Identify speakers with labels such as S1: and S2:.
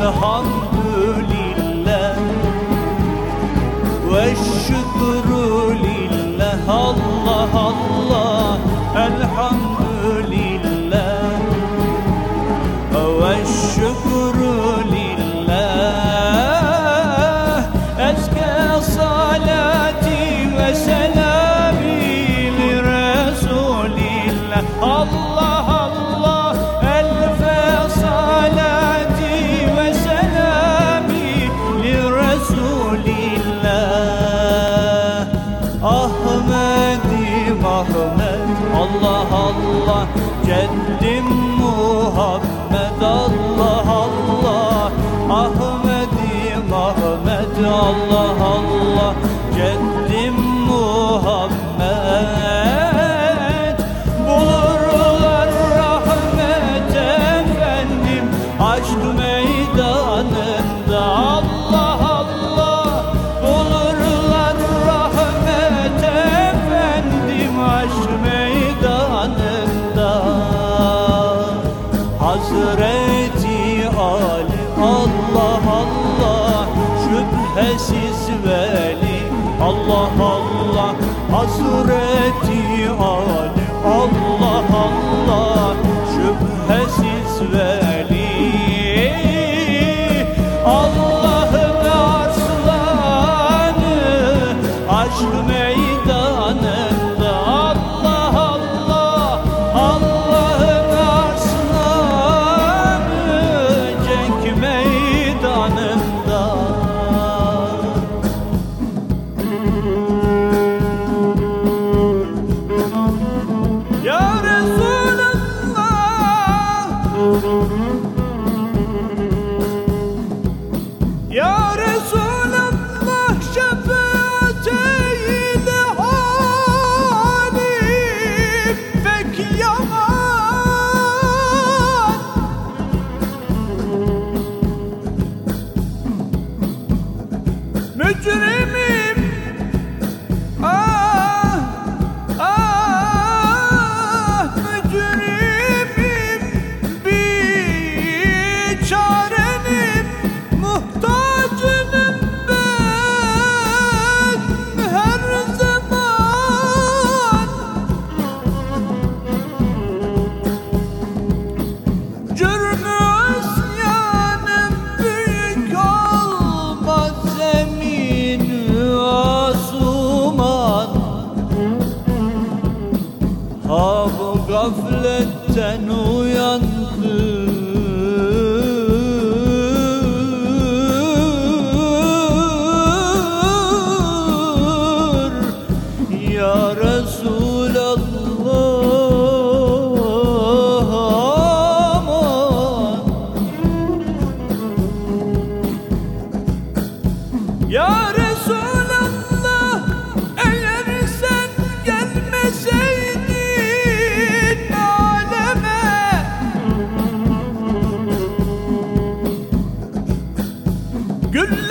S1: الحمد لله والشكر لله الله الله Ceddim Muhammed Allah Allah. Ahmedim Ahmet Allah. Hazreti Ali Allah Allah Şüphesiz veli. Allah Allah Hazreti Ali Allah Allah. Capturing me. sen uyandın Yara Good